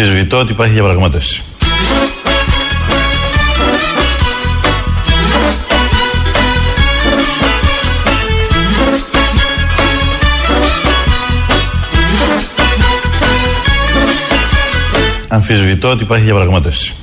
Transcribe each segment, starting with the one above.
Αμφισβητώ ότι υπάρχει διαπραγμάτευση. Αμφισβητώ ότι υπάρχει διαπραγμάτευση.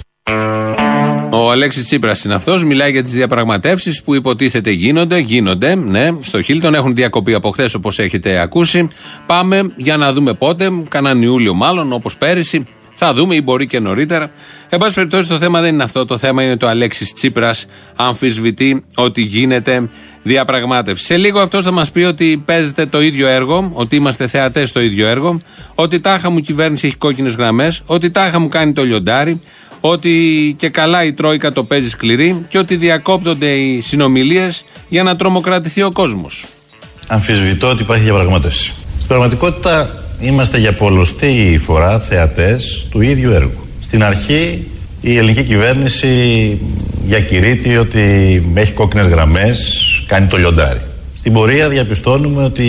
Ο Αλέξης Τσίπρας είναι αυτός. Μιλάει για τις διαπραγματεύσεις που υποτίθεται γίνονται. Γίνονται, ναι. Στο Χίλτον έχουν διακοπεί από χθες όπως έχετε ακούσει. Πάμε για να δούμε πότε. Καναν Ιούλιο μάλλον, όπως πέρυσι. Θα δούμε ή μπορεί και νωρίτερα. Εν πάση περιπτώσει, το θέμα δεν είναι αυτό. Το θέμα είναι το Αλέξης Τσίπρας αμφισβητεί ότι γίνεται διαπραγμάτευση. Σε λίγο αυτός θα μας πει ότι παίζετε το ίδιο έργο, ότι είμαστε θεατές στο ίδιο έργο, ότι τάχα μου κυβέρνηση έχει κόκκινες γραμμές, ότι τάχα μου κάνει το λιοντάρι, ότι και καλά η Τρόικα το παίζει σκληρή και ότι διακόπτονται οι συνομιλίες για να τρομοκρατηθεί ο κόσμος. Αμφισβητώ ότι υπάρχει διαπραγμάτευση. Στην πραγματικότητα είμαστε για πολλωστή φορά θεατές του ίδιου έργου. Στην αρχή η ελληνική κυβέρνηση διακηρύττει ότι έχει κόκκινες γραμμές, κάνει το λιοντάρι. Στην πορεία διαπιστώνουμε ότι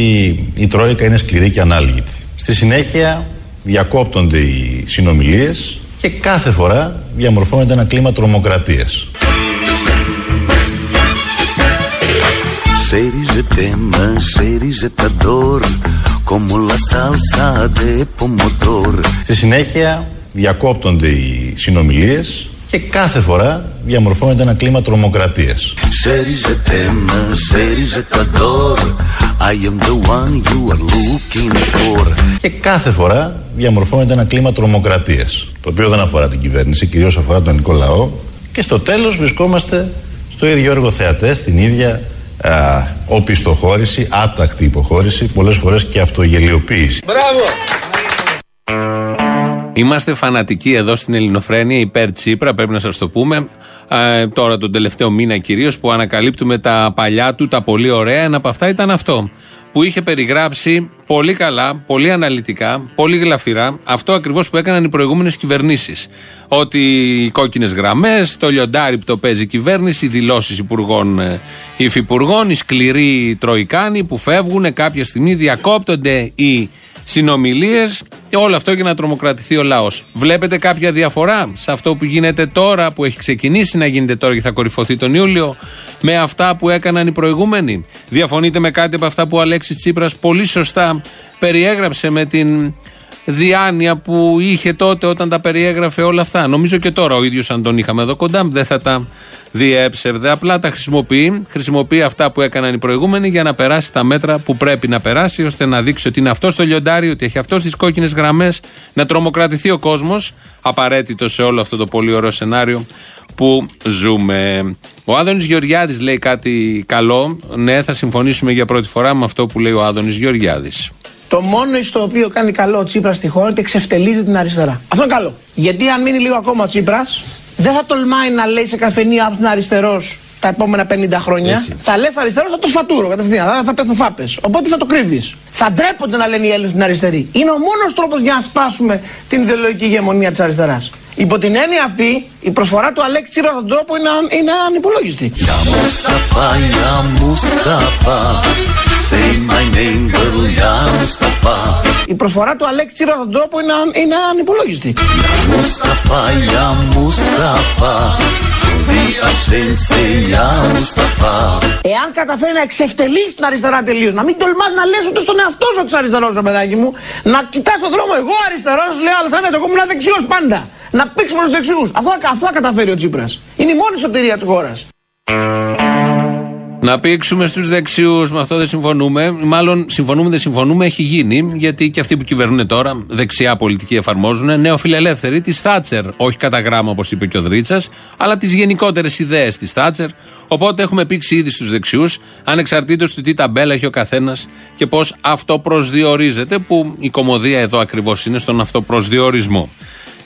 η Τρόικα είναι σκληρή και ανάλγητη. Στη συνέχεια διακόπτονται οι συνομιλίες και κάθε φορά διαμορφώνεται ένα κλίμα τρομοκρατίας. Στη συνέχεια διακόπτονται οι συνομιλίες και κάθε φορά διαμορφώνεται ένα κλίμα τρομοκρατίας. Και κάθε φορά διαμορφώνεται ένα κλίμα τρομοκρατίας, το οποίο δεν αφορά την κυβέρνηση, κυρίως αφορά τον ελληνικό λαό. Και στο τέλος βρισκόμαστε στο ίδιο έργο θεατές, την ίδια α, οπισθοχώρηση, άτακτη υποχώρηση, πολλές φορές και αυτογελιοποίηση. Μπράβο! Είμαστε φανατικοί εδώ στην Ελληνοφρένεια υπέρ Τσίπρα, πρέπει να σας το πούμε. Ε, τώρα τον τελευταίο μήνα κυρίως που ανακαλύπτουμε τα παλιά του, τα πολύ ωραία. Ένα από αυτά ήταν αυτό. Που είχε περιγράψει πολύ καλά, πολύ αναλυτικά, πολύ γλαφυρά αυτό ακριβώς που έκαναν οι προηγούμενες κυβερνήσεις. Ότι οι κόκκινες γραμμές, το λιοντάρι που το παίζει η κυβέρνηση, οι δηλώσεις υπουργών, ε, υφυπουργών, οι σκληροί τροϊκάνοι που φεύγουν κάποια στιγμή, διακόπτονται οι συνομιλίες και όλο αυτό για να τρομοκρατηθεί ο λαός. Βλέπετε κάποια διαφορά σε αυτό που γίνεται τώρα, που έχει ξεκινήσει να γίνεται τώρα και θα κορυφωθεί τον Ιούλιο, με αυτά που έκαναν οι προηγούμενοι. Διαφωνείτε με κάτι από αυτά που ο Αλέξης Τσίπρας πολύ σωστά περιέγραψε με την διάνοια που είχε τότε όταν τα περιέγραφε όλα αυτά. Νομίζω και τώρα ο ίδιος αν τον είχαμε εδώ κοντά δεν θα τα διέψευδε. Απλά τα χρησιμοποιεί. Χρησιμοποιεί αυτά που έκαναν οι προηγούμενοι για να περάσει τα μέτρα που πρέπει να περάσει ώστε να δείξει ότι είναι αυτός το λιοντάρι, ότι έχει αυτός τις κόκκινες γραμμές, να τρομοκρατηθεί ο κόσμος. Απαραίτητο σε όλο αυτό το πολύ ωραίο σενάριο που ζούμε. Ο Άδωνης Γεωργιάδης λέει κάτι καλό. Ναι, θα συμφωνήσουμε για πρώτη φορά με αυτό που λέει ο Άδωνης Γεωργιάδης. Το μόνο στο οποίο κάνει καλό ο Τσίπρας στη χώρα είναι ότι εξευτελίζει την αριστερά. Αυτό είναι καλό. Γιατί αν μείνει λίγο ακόμα ο Τσίπρας, δεν θα τολμάει να λέει σε καφενεία από την αριστερός τα επόμενα 50 χρόνια. Έτσι. Θα λες αριστερός, θα το σφατούρω κατευθείαν. Θα, θα πέθουν φάπες. Οπότε θα το κρύβεις. Θα ντρέπονται να λένε οι Έλληνες την αριστερή. Είναι ο μόνος τρόπος για να σπάσουμε την ιδεολογική ηγεμονία της αριστεράς. Υπό την έννοια αυτή, η προσφορά του Αλέξη Τσίπρα στον τρόπο είναι, είναι ανυπολόγιστη. Say my name, girl, ya Mustafa. Η προσφορά του Αλέξη Τσίπρα στον τρόπο είναι, είναι ανυπολόγιστη. Ya Mustafa, ya Mustafa. Εάν καταφέρει να εξευτελίσει την αριστερά τελείως, να μην τολμάς να λες ούτε στον εαυτό σου ότι αριστερός, ρε παιδάκι μου, να κοιτάς τον δρόμο, εγώ αριστερός, λέει άλλο θα είναι, εγώ ήμουν δεξιός πάντα. Να πήξεις προς τους δεξιούς. Αυτό, αυτό καταφέρει ο Τσίπρας. Είναι η μόνη σωτηρία της χώρας. Να πήξουμε στους δεξιούς, με αυτό δεν συμφωνούμε. Μάλλον συμφωνούμε, δεν συμφωνούμε, έχει γίνει. Γιατί και αυτοί που κυβερνούν τώρα, δεξιά πολιτική εφαρμόζουν, νεοφιλελεύθεροι της Θάτσερ. Όχι κατά γράμμα, όπως είπε και ο Δρίτσας, αλλά τις γενικότερες ιδέες της Θάτσερ. Οπότε έχουμε πήξει ήδη στους δεξιούς, ανεξαρτήτως του τι ταμπέλα έχει ο καθένας και πώς αυτό προσδιορίζεται, που η κομμωδία εδώ ακριβώς είναι στον αυτοπροσδιορισμό.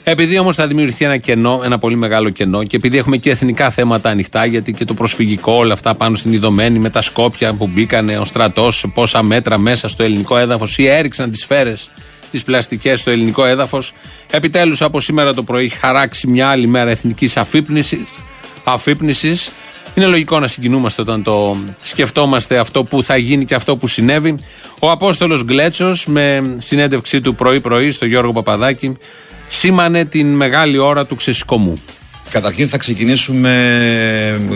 Επειδή όμως θα δημιουργηθεί ένα κενό, ένα πολύ μεγάλο κενό, και επειδή έχουμε και εθνικά θέματα ανοιχτά, γιατί και το προσφυγικό, όλα αυτά πάνω στην Ιδωμένη, με τα Σκόπια που μπήκανε, ο στρατός, πόσα μέτρα μέσα στο ελληνικό έδαφος ή έριξαν τις σφαίρες, τις πλαστικές στο ελληνικό έδαφος. Επιτέλους από σήμερα το πρωί χαράξει μια άλλη μέρα εθνικής αφύπνισης. Είναι λογικό να συγκινούμαστε όταν το σκεφτόμαστε αυτό που θα γίνει και αυτό που συνέβη. Ο Απόστολος Γκλέτσος με συνέντευξή του πρωί-πρωί στο Γιώργο Παπαδάκη σήμανε την μεγάλη ώρα του ξεσηκωμού. Καταρχήν θα ξεκινήσουμε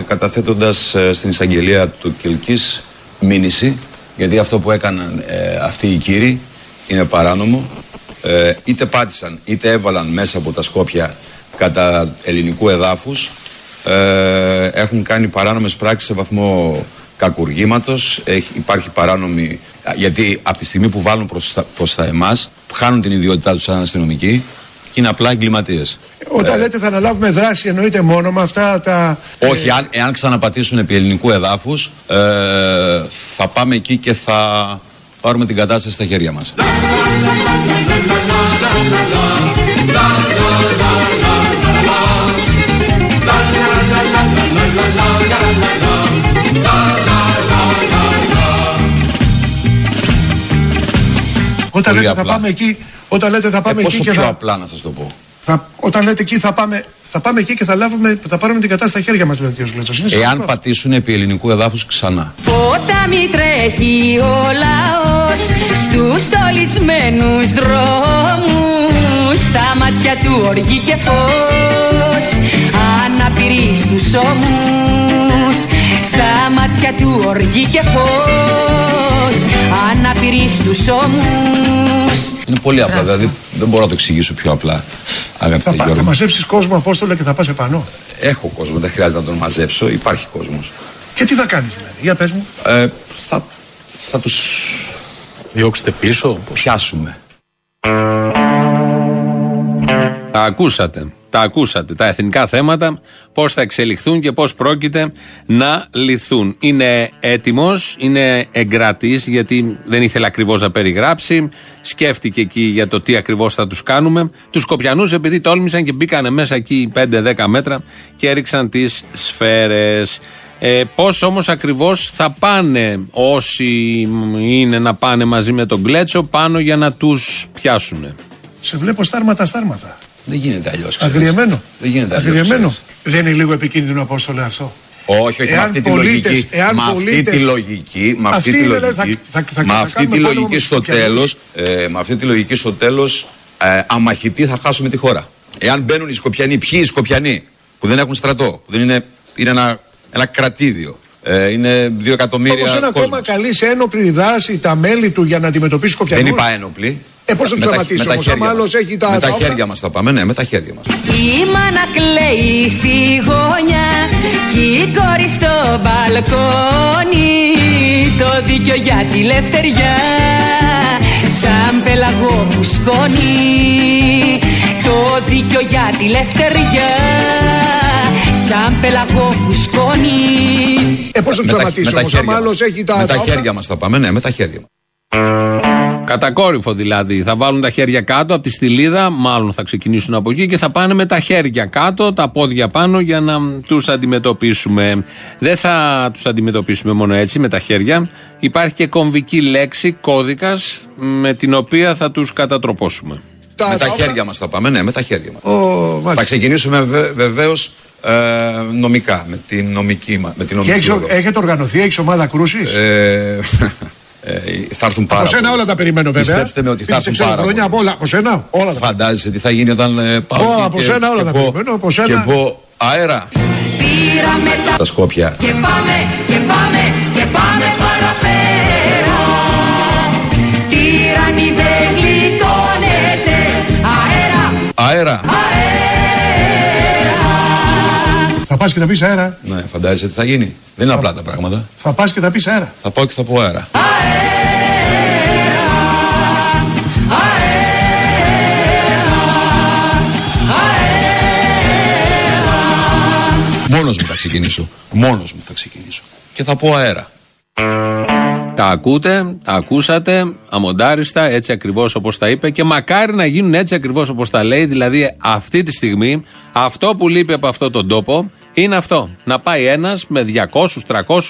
καταθέτοντας ε, στην εισαγγελία του Κελκής μήνυση γιατί αυτό που έκαναν ε, αυτοί οι κύριοι είναι παράνομο. Ε, είτε πάτησαν είτε έβαλαν μέσα από τα Σκόπια κατά ελληνικού εδάφους ε, έχουν κάνει παράνομες πράξεις σε βαθμό κακουργήματος. Υπάρχει παράνομη γιατί από τη στιγμή που βάλουν προς τα, προς τα εμάς χάνουν την ιδιότητά τους σαν αστυνομικοί και είναι απλά εγκληματίες. Όταν ε, λέτε θα αναλάβουμε δράση, εννοείται μόνο με αυτά τα. Όχι, αν, εάν ξαναπατήσουν επί ελληνικού εδάφους, ε, θα πάμε εκεί και θα πάρουμε την κατάσταση στα χέρια μας. Όταν λέτε θα πάμε εκεί, όταν λέτε θα πάμε ε, εκεί και θα. Πιο απλά να σας το πω. Θα, όταν λέτε εκεί θα πάμε, θα πάμε εκεί και θα, λάβουμε, θα πάρουμε την κατάσταση στα χέρια μας, λέει ο κ. Γκλέτσο. Εάν πατήσουν επί ελληνικού εδάφους ξανά. Ποτάμι τρέχει ο λαός στους στολισμένους δρόμους. Στα μάτια του οργή και φως. Αναπηρεί στους ώμους. Στα μάτια του οργή και φως. Αναπηρεί στους ώμους. Είναι πολύ απλά, δηλαδή δεν μπορώ να το εξηγήσω πιο απλά. Αγαπητέ θα, θα μαζέψεις κόσμο, Απόστολε, και θα πας επάνω. Έχω κόσμο, δεν χρειάζεται να τον μαζέψω, υπάρχει κόσμος. Και τι θα κάνεις, δηλαδή, για πες μου. Ε, θα θα τους. Διώξετε πίσω. Πιάσουμε. Τα ακούσατε. Τα ακούσατε. Τα εθνικά θέματα, πώς θα εξελιχθούν και πώς πρόκειται να λυθούν. Είναι έτοιμος, είναι εγκρατής, γιατί δεν ήθελε ακριβώς να περιγράψει. Σκέφτηκε εκεί για το τι ακριβώς θα τους κάνουμε. Τους Σκοπιανού, επειδή τόλμησαν και μπήκανε μέσα εκεί 5-10 μέτρα και έριξαν τις σφαίρες. Ε, Πώς όμως ακριβώς θα πάνε όσοι είναι να πάνε μαζί με τον Κλέτσο πάνω για να τους πιάσουν. Σε βλέπω στάρματα στάρματα. Δεν γίνεται αλλιώς. Αγριεμένο. Δεν γίνεται Αγριεμένο. Δεν είναι λίγο επικίνδυνο απόστολε αυτό; Όχι, όχι, με αυτή τη λογική. Εάν με αυτή τη λογική. Με αυτή τη λογική. Με αυτή τη λογική στο τέλος. Με αυτή τη λογική στο τέλος. Αμαχητή θα χάσουμε τη χώρα. Εάν μπαίνουν οι Σκοπιανοί, ποιοι οι Σκοπιανοί που δεν έχουν στρατό, που δεν είναι, είναι ένα, ένα κρατήδιο. Ε, είναι δύο εκατομμύρια. Όπως ένα κόμμα καλεί σε ένοπλη δράση τα μέλη του για να αντιμετωπίσει Σκοπιανούς. Δεν είπα ένοπλη. Ε, πώς θα του σταματήσει όμως, άλλος έχει τα. Με τα χέρια μας θα πάμε, ναι, με τα χέρια μας. Η μάνα κλαίει στη γωνιά και η κόρη στο μπαλκόνι. Το δίκιο για τη λευτεριά, σαν πελαγό που σκόνη. Το δίκιο για τη λευτεριά, σαν πελαγό που σκόνη. Ε, πώς θα του σταματήσει όμως, άλλος έχει τα. Με τα χέρια μας θα πάμε, ναι, με τα χέρια μας. Κατακόρυφο δηλαδή. Θα βάλουν τα χέρια κάτω από τη στυλίδα, μάλλον θα ξεκινήσουν από εκεί και θα πάνε με τα χέρια κάτω, τα πόδια πάνω για να τους αντιμετωπίσουμε. Δεν θα τους αντιμετωπίσουμε μόνο έτσι με τα χέρια. Υπάρχει και κομβική λέξη, κώδικας, με την οποία θα τους κατατροπώσουμε. με τα χέρια μας θα πάμε, ναι, με τα χέρια μας. θα ξεκινήσουμε βεβαίως ε, νομικά, με την νομική μα. έχετε οργανωθεί, έχεις ομάδα κρούσης; Ε, ε, θα έρθουν πάρα Από σένα όλα τα περιμένω βέβαια. Πιστέψτε με ότι θα έρθουν πάρα χρόνια από όλα. Από σένα όλα τα Φαντάζεσαι τι θα γίνει όταν ε, πάω oh, Από σένα όλα τα περιμένω. Από σένα. Και πω αέρα. Πήραμε τα, τα σκόπια. Και πάμε, και πάμε, και πάμε παραπέρα. Τύρανη δεν γλιτώνεται. Αέρα. Αέρα. Θα πας και θα πεις αέρα. Ναι, φαντάζεσαι τι θα γίνει. Δεν είναι απλά τα πράγματα. Θα πας και θα πεις αέρα. Θα πάω και θα πω αέρα. Μόνος μου θα ξεκινήσω. Μόνος μου θα ξεκινήσω. Και θα πω αέρα. Τα ακούτε, τα ακούσατε, αμοντάριστα, έτσι ακριβώς όπως τα είπε και μακάρι να γίνουν έτσι ακριβώς όπως τα λέει. Δηλαδή, αυτή τη στιγμή, αυτό που λείπει από αυτόν τον τόπο είναι αυτό. Να πάει ένας με 200, 300,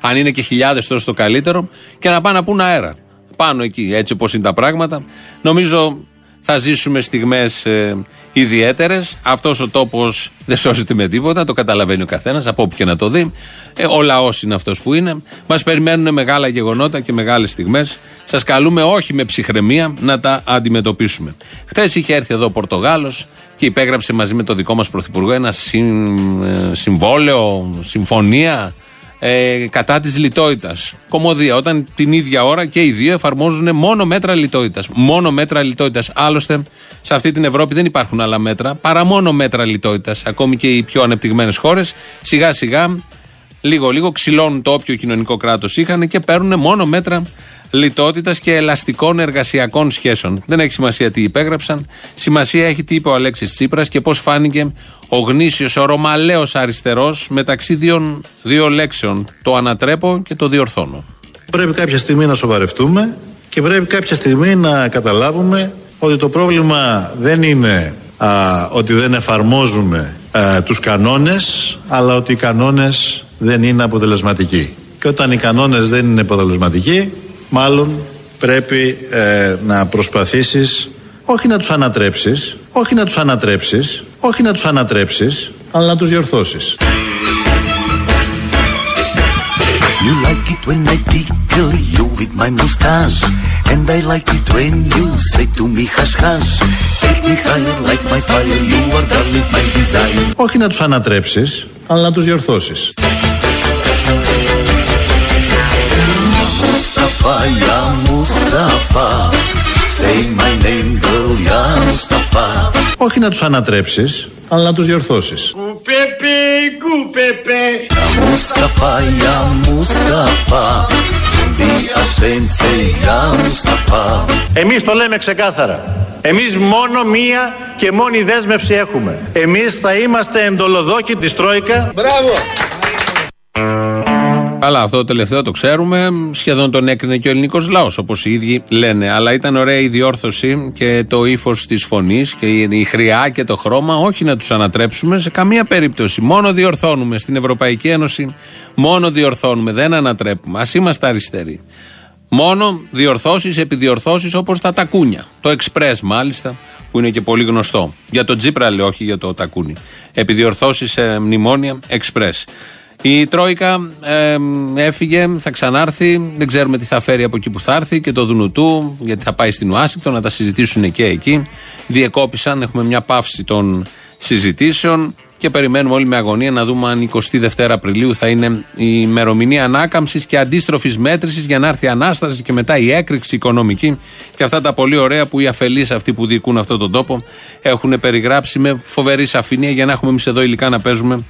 αν είναι και χιλιάδες τόσο το καλύτερο, και να πάνε να πούν αέρα. Πάνω εκεί, έτσι όπως είναι τα πράγματα. Νομίζω Θα ζήσουμε στιγμές ε, ιδιαίτερες. Αυτός ο τόπος δεν σώζεται με τίποτα, το καταλαβαίνει ο καθένας, από όπου και να το δει. Ε, ο λαός είναι αυτός που είναι. Μας περιμένουν μεγάλα γεγονότα και μεγάλες στιγμές. Σας καλούμε όχι με ψυχραιμία να τα αντιμετωπίσουμε. Χθες είχε έρθει εδώ ο Πορτογάλος και υπέγραψε μαζί με το δικό μας Πρωθυπουργό ένα συμ, ε, συμβόλαιο, συμφωνία ε, κατά της λιτότητας. Κομμωδία. Όταν την ίδια ώρα και οι δύο εφαρμόζουν μόνο μέτρα λιτότητας. Μόνο μέτρα λιτότητας. Άλλωστε, σε αυτή την Ευρώπη δεν υπάρχουν άλλα μέτρα παρά μόνο μέτρα λιτότητας. Ακόμη και οι πιο ανεπτυγμένες χώρες σιγά σιγά, λίγο λίγο ξυλώνουν το όποιο κοινωνικό κράτος είχαν και παίρνουν μόνο μέτρα λιτότητας και ελαστικών εργασιακών σχέσεων. Δεν έχει σημασία τι υπέγραψαν. Σημασία έχει τι είπε ο Αλέξης Τσίπρας και πώς φάνηκε ο γνήσιος, ο ρωμαλαίος αριστερός μεταξύ δύο, δύο λέξεων. Το ανατρέπω και το διορθώνω. Πρέπει κάποια στιγμή να σοβαρευτούμε και πρέπει κάποια στιγμή να καταλάβουμε ότι το πρόβλημα δεν είναι α, ότι δεν εφαρμόζουμε α, τους κανόνες αλλά ότι οι κανόνες δεν είναι αποτελεσματικοί. Και όταν οι κανόνες δεν είναι αποτελεσματικοί μάλλον πρέπει ε, να προσπαθήσεις όχι να τους ανατρέψεις, όχι να τους ανατρέψεις, όχι να τους ανατρέψεις, αλλά να τους διορθώσεις. You like it when I tickle you with my mustache And I like it when you say to me hush hush Take me higher like my fire You are darling my desire Όχι να τους ανατρέψεις, αλλά να τους διορθώσεις. Mustafa, ya Mustafa Say my name girl, ya Mustafa Όχι να τους ανατρέψεις, αλλά να τους διορθώσεις. Mustafa, ya Mustafa Don't be ashamed, say ya Mustafa Εμείς το λέμε ξεκάθαρα. Εμείς μόνο μία και μόνη δέσμευση έχουμε. Εμείς θα είμαστε εντολοδόκοι της Τρόικα. Μπράβο! Αλλά αυτό το τελευταίο το ξέρουμε. Σχεδόν τον έκρινε και ο ελληνικός λαός, όπως οι ίδιοι λένε. Αλλά ήταν ωραία η διόρθωση και το ύφος της φωνής και η χρειά και το χρώμα. Όχι να τους ανατρέψουμε σε καμία περίπτωση. Μόνο διορθώνουμε στην Ευρωπαϊκή Ένωση. Μόνο διορθώνουμε. Δεν ανατρέπουμε. Α είμαστε αριστεροί. Μόνο διορθώσεις, επιδιορθώσεις όπως τα τακούνια. Το εξπρέ μάλιστα, που είναι και πολύ γνωστό. Για το Τζίπρα λέω, όχι για το τακούνι. Επιδιορθώσεις σε μνημόνια εξπρέ. Η Τρόικα ε, έφυγε, θα ξανάρθει. Δεν ξέρουμε τι θα φέρει από εκεί που θα έρθει και το Δουνουτού, γιατί θα πάει στην Ουάσιγκτον να τα συζητήσουν και εκεί. Διεκόπησαν, έχουμε μια παύση των συζητήσεων και περιμένουμε όλοι με αγωνία να δούμε αν 22 Απριλίου θα είναι η ημερομηνία ανάκαμψης και αντίστροφης μέτρησης για να έρθει η ανάσταση και μετά η έκρηξη οικονομική και αυτά τα πολύ ωραία που οι αφελείς αυτοί που διοικούν αυτόν τον τόπο έχουν περιγράψει με φοβερή σαφήνεια για να έχουμε εμείς εδώ υλικά να παίζουμε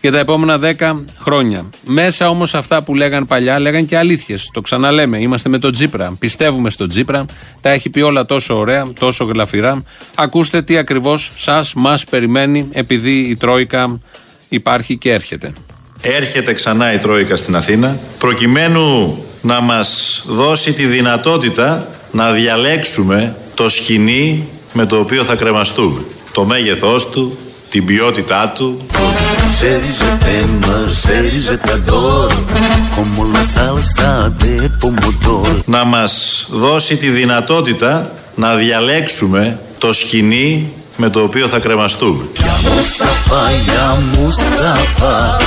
για τα επόμενα 10 χρόνια. Μέσα όμως αυτά που λέγαν παλιά, λέγαν και αλήθειες. Το ξαναλέμε. Είμαστε με τον Τζίπρα. Πιστεύουμε στον Τζίπρα. Τα έχει πει όλα τόσο ωραία, τόσο γλαφυρά. Ακούστε τι ακριβώς σας, μας περιμένει, επειδή η Τρόικα υπάρχει και έρχεται. Έρχεται ξανά η Τρόικα στην Αθήνα προκειμένου να μας δώσει τη δυνατότητα να διαλέξουμε το σκηνή με το οποίο θα κρεμαστούμε. Το μέγεθός του, την ποιότητά του, Chérie, je t'aime, chérie, je t'adore Como la salsa de pomodoro να μας δώσει τη δυνατότητα να διαλέξουμε το σκηνή με το οποίο θα κρεμαστούμε. Ya Mustafa, ya Mustafa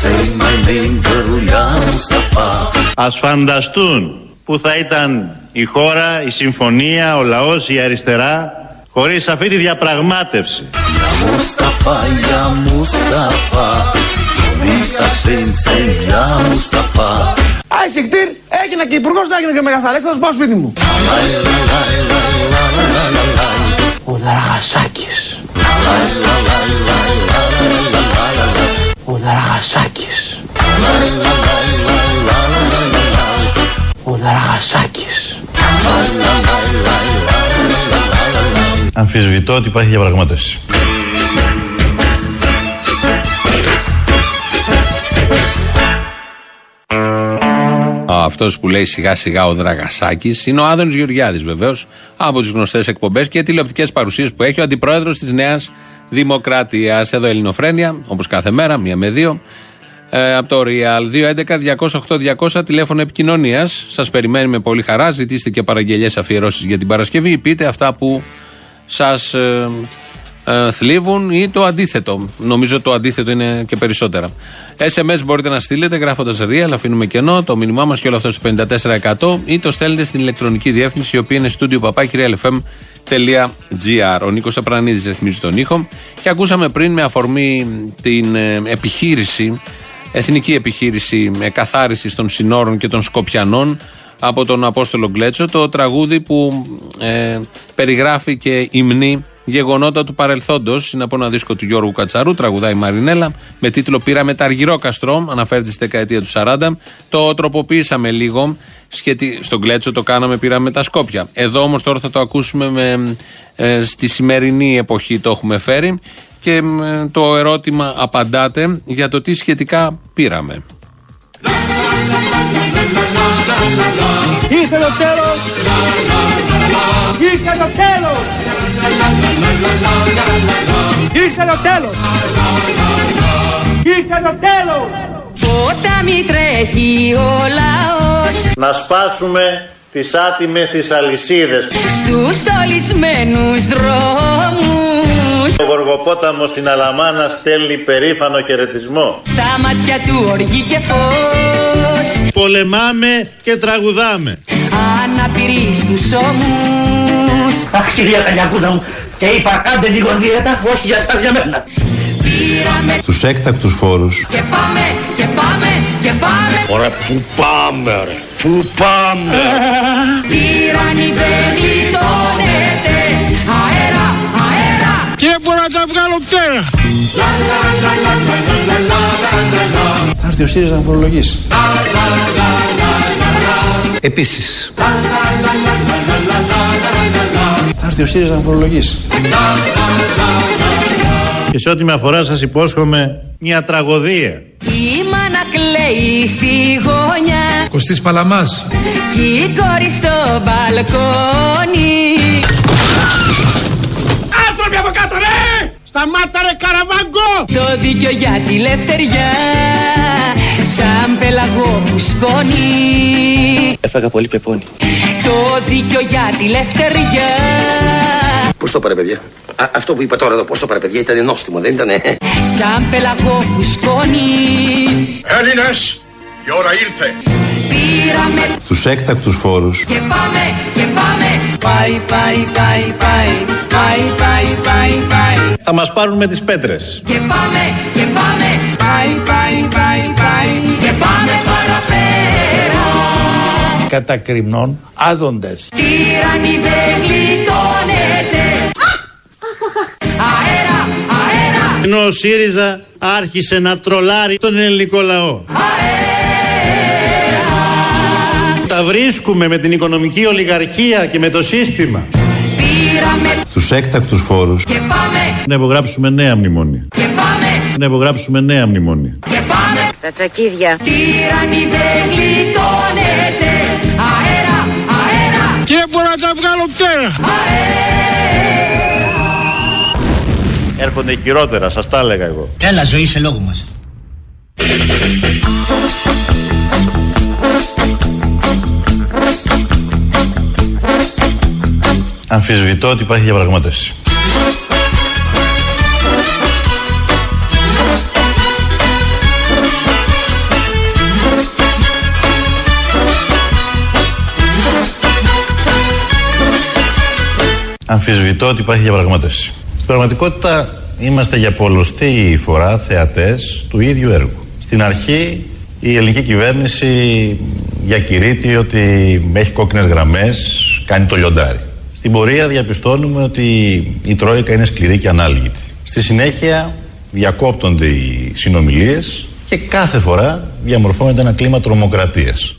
Say my name girl, ya Mustafa Ας φανταστούν που θα ήταν η χώρα, η συμφωνία, ο λαός, η αριστερά χωρίς αυτή τη διαπραγμάτευση. Ya Mustafa, ya Mustafa Don't be ashamed, say ya Mustafa Άισε κτήρ, έγινα και υπουργός, να έγινα και μεγαθαλέκτο, θα πάω σπίτι μου. Ο Δραγασάκης. Ο Δραγασάκης. Ο Δραγασάκης. Αμφισβητώ ότι υπάρχει διαπραγμάτευση. Αυτός που λέει σιγά σιγά ο Δραγασάκης είναι ο Άδωνης Γεωργιάδης βεβαίως από τις γνωστές εκπομπές και τηλεοπτικές παρουσίες που έχει ο αντιπρόεδρος της Νέας Δημοκρατίας. Εδώ Ελληνοφρένια, όπως κάθε μέρα, μία με δύο. Ε, από το Real 211-208-200 τηλέφωνο επικοινωνίας. Σας περιμένουμε πολύ χαρά. Ζητήστε και παραγγελίε αφιερώσεις για την Παρασκευή. Πείτε αυτά που σας ε, ε, θλίβουν ή το αντίθετο. Νομίζω το αντίθετο είναι και περισσότερα. SMS μπορείτε να στείλετε γράφοντας real, αφήνουμε κενό, το μήνυμά μας και όλο αυτό στο 54% ή το στέλνετε στην ηλεκτρονική διεύθυνση η οποία είναι studio papakirialfm.gr. Ο Νίκος Απρανίδης ρυθμίζει τον ήχο και ακούσαμε πριν με αφορμή την ε, επιχείρηση, εθνική επιχείρηση καθάριση των συνόρων και των Σκοπιανών από τον Απόστολο Γκλέτσο, το τραγούδι που ε, περιγράφει και υμνεί γεγονότα του παρελθόντος. Είναι από ένα δίσκο του Γιώργου Κατσαρού, τραγουδάει η Μαρινέλα, με τίτλο Πήραμε τα αργυρό καστρό, αναφέρεται στη δεκαετία του 40. Το τροποποίησαμε λίγο. Σχετι... Στον Κλέτσο το κάναμε, πήραμε τα Σκόπια. Εδώ όμως τώρα θα το ακούσουμε με, ε, στη σημερινή εποχή το έχουμε φέρει και το ερώτημα απαντάτε για το τι σχετικά πήραμε. Ήρθε το τέλος! Ήρθε το τέλος! Ήρθε το τέλος! Ήρθε το τέλος! Ποτάμι τρέχει ο λαός Να σπάσουμε τις άτιμες τις αλυσίδες Στους στολισμένους δρόμους Ο Γοργοπόταμος στην Αλαμάνα στέλνει περήφανο χαιρετισμό Στα μάτια του οργή και φως Πολεμάμε και τραγουδάμε Αναπηροί στους ώμους Αχ, κυρία Καλιακούδα μου, και είπα κάντε λίγο δίαιτα, όχι για σας για μένα. Πήραμε Τους έκτακτους φόρους και πάμε και πάμε και πάμε Ωραία, πού πάμε ρε, πού πάμε. Τύραννη δεν αέρα Και μπορώ να τα βγάλω πέρα. Θα έρθει ο ΣΥΡΙΖΑ να φορολογήσει. Επίσης. Θα έρθει ο ΣΥΡΙΖΑ να φορολογήσει. Και σε ό,τι με αφορά σας υπόσχομαι μια τραγωδία. Η μάνα κλαίει στη γωνιά. Κωστής Παλαμάς. Κι η κόρη στο μπαλκόνι Άνθρωποι από κάτω, ρε! Σταμάτα ρε καραβάγκο! Το δίκιο για τη λευτεριά Σαν πελαγό που σκόνη Έφαγα πολύ πεπόνι. Το δίκιο για τη λευτεριά Πώς το πάρε παιδιά; Α, αυτό που είπα τώρα εδώ, πώς το πάρε παιδιά, ήταν νόστιμο, δεν ήτανε; Σαν πελαγό που σκόνη Έλληνες, η ώρα ήλθε; Πήραμε Τους έκτακτους φόρους. και πάμε και πάμε. Πάει, πάει, πάει, πάει. Πάει, πάει, πάει, πάει. Θα μας πάρουν με τις πέτρες. Και πάμε και πάμε. Πάει, πάει, πάει, πάει. Και πάμε παραπέρα. Κατακριμνών άδοντες. Τύραννη δεν γλιτώνεται. Αέρα, αέρα. Ενώ ο ΣΥΡΙΖΑ άρχισε να τρολάρει τον ελληνικό λαό Τα βρίσκουμε με την οικονομική ολιγαρχία και με το σύστημα. Πήραμε Τους έκτακτους φόρους. και πάμε. Να υπογράψουμε νέα μνημόνια. Και πάμε. Να υπογράψουμε νέα μνημόνια. Και πάμε. Τα τσακίδια. Τύραννη δεν γλιτώνεται. Αέρα, αέρα. Και μπορώ να τα βγάλω πέρα. Έρχονται χειρότερα, σας τα έλεγα εγώ. Έλα ζωή σε λόγο μας. Αμφισβητώ ότι υπάρχει διαπραγμάτευση Αμφισβητώ ότι υπάρχει διαπραγμάτευση. Στην πραγματικότητα είμαστε για πολλωστή φορά θεατές του ίδιου έργου. Στην αρχή η ελληνική κυβέρνηση διακηρύττει ότι έχει κόκκινες γραμμές, κάνει το λιοντάρι. Στην πορεία διαπιστώνουμε ότι η Τρόικα είναι σκληρή και ανάλγητη. Στη συνέχεια διακόπτονται οι συνομιλίες και κάθε φορά διαμορφώνεται ένα κλίμα τρομοκρατίας.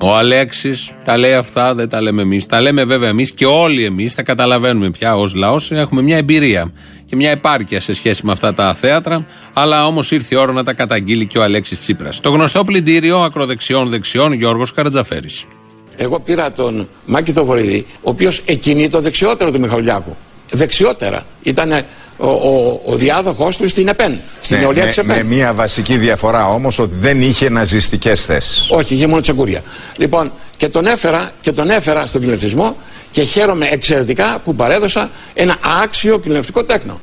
Ο Αλέξης τα λέει αυτά, δεν τα λέμε εμείς. Τα λέμε βέβαια εμείς και όλοι εμείς τα καταλαβαίνουμε πια ως λαός. Έχουμε μια εμπειρία και μια επάρκεια σε σχέση με αυτά τα θέατρα. Αλλά όμως ήρθε η ώρα να τα καταγγείλει και ο Αλέξης Τσίπρας. Το γνωστό πλυντήριο ακροδεξιών-δεξιών Γιώργος Καρατζαφέρης. Εγώ πήρα τον Μάκη το Βορυδή, ο οποίος εκκινεί το δεξιότερο του Μιχαηλιάκου. Δεξιότερα. Ήταν ο, ο, ο διάδοχός του στην ΕΠΕΝ, στην Ναι, νεολαία με, της ΕΠΕΝ. με μία βασική διαφορά όμως ότι δεν είχε ναζιστικές θέσεις. Όχι, είχε μόνο τσεκούρια. Λοιπόν, και τον έφερα, και τον έφερα στον κοινωνισμό και χαίρομαι εξαιρετικά που παρέδωσα ένα άξιο κοινωνιστικό τέκνο.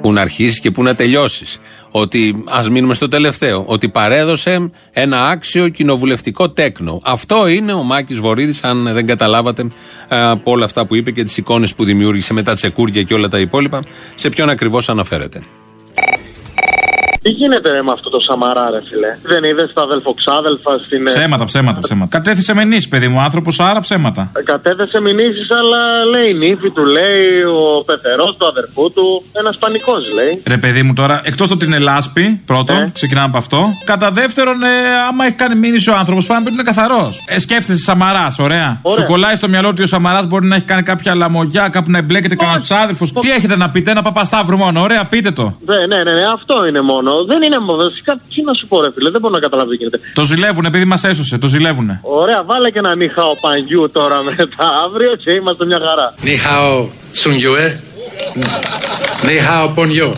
Πού να αρχίσεις και πού να τελειώσεις. Ότι ας μείνουμε στο τελευταίο. Ότι παρέδωσε ένα άξιο κοινοβουλευτικό τέκνο. Αυτό είναι ο Μάκης Βορύδης, αν δεν καταλάβατε ε, από όλα αυτά που είπε και τις εικόνες που δημιούργησε με τα τσεκούρια και όλα τα υπόλοιπα, σε ποιον ακριβώς αναφέρεται. Τι γίνεται ρε, με αυτό το Σαμαρά, ρε φιλέ; Δεν είδες τα αδελφοξάδελφα στην. ε, Ψέματα, ψέματα, ψέματα. Κατέθεσε με νης, παιδί μου, άνθρωπος, άρα ψέματα. Κατέθεσε μηνύσει, αλλά λέει η νύφη του, λέει ο πεθερός του αδερφού του. Ένας πανικός λέει. Ρε παιδί μου τώρα, εκτός ότι είναι λάσπη, πρώτον, ξεκινάμε από αυτό. Κατά δεύτερον, ε, άμα έχει κάνει μήνυση ο άνθρωπος, πάμε να είναι καθαρός. Ε, σκέφτεσαι Σαμαράς, ωραία. Ωραία. Σου κολλάει στο μυαλό ότι ο Σαμαράς μπορεί να έχει κάνει κάποια λαμογιά, κάπου να εμπλέκεται κανένας ξάδερφος. Τι έχετε να πείτε, ένα παπασταύρου μόνο, ωραία, πείτε το. Ναι, ναι, ναι, ναι, αυτό είναι μόνο. Δεν είναι βασικά τι να σου πω, ρε. Δεν μπορώ να καταλάβω τι γίνεται. Το ζηλεύουν επειδή μας έσωσε. Το ζηλεύουν. Ωραία, βάλε και ένα νιχάο πανιού τώρα μετά αύριο και είμαστε μια χαρά. Νιχάο τσουνγιού, ε. Νιχάο πονιού.